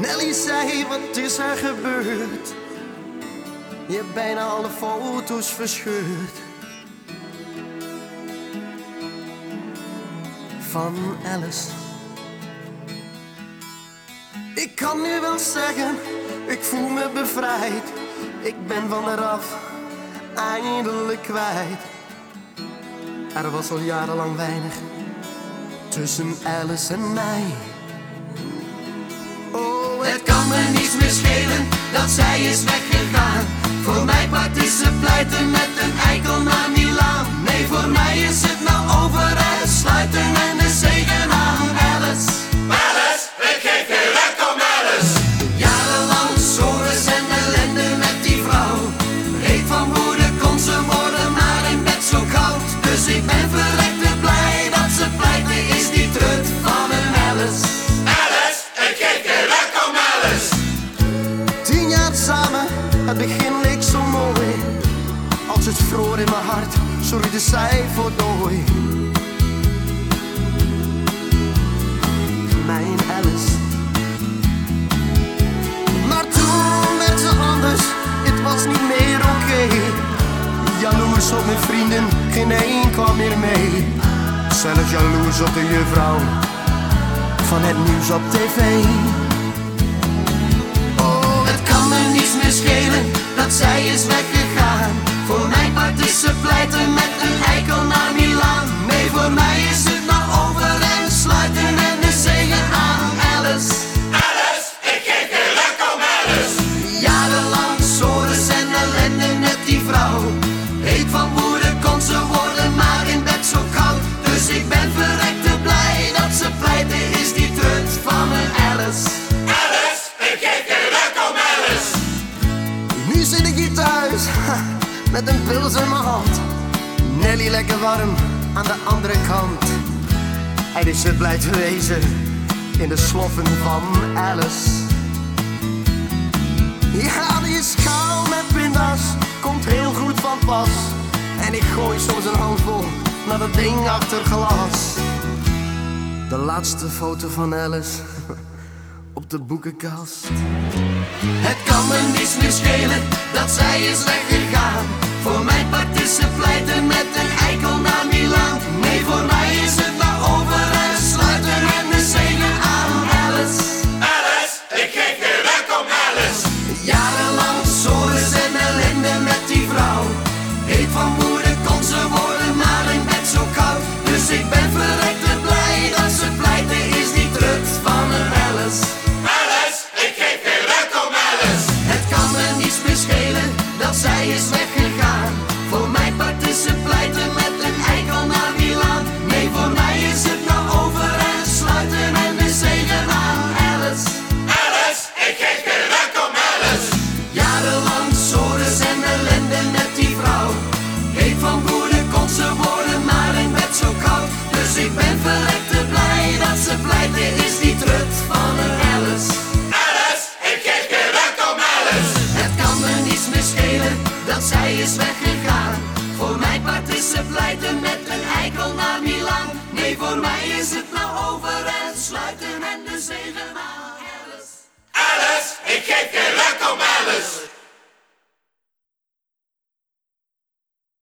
Nelly zei, wat is er gebeurd? Je hebt bijna alle foto's verscheurd. Van Alice. Ik kan nu wel zeggen, ik voel me bevrijd. Ik ben van eraf, eindelijk kwijt. Er was al jarenlang weinig tussen Alice en mij. Dat zij is weggegaan. Voor mij part is ze pleiten met een eikel hart, zorgde zij voor dooi. Mijn Alice. Maar toen werd ze anders, het was niet meer oké. Jaloers op mijn vrienden, geen één kwam meer mee. Zelfs jaloers op de juffrouw van het nieuws op tv. Oh, het kan me niets meer schelen dat zij is weggegaan. Ze pleiten met een eikel naar Milaan. Nee, voor mij is het nou over en sluiten en de zegen aan Alice. Alice, ik geef geen ruk om Alice. Jarenlang sores en ellende met die vrouw. Heet van woede kon ze worden, met een pils in mijn hand. Nelly lekker warm aan de andere kant. En is ze blij te wezen in de sloffen van Alice. Ja, die schaal met pinda's komt heel goed van pas. En ik gooi soms een handvol naar dat ding achter glas. De laatste foto van Alice de boekenkast. Het kan me niets meer schelen dat zij is weggegaan. Voor mijn part is ze pleiten ze pleiten met een eikel naar Milaan. Nee, voor mij is het nou over en sluiten en de zegen